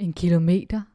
En kilometer?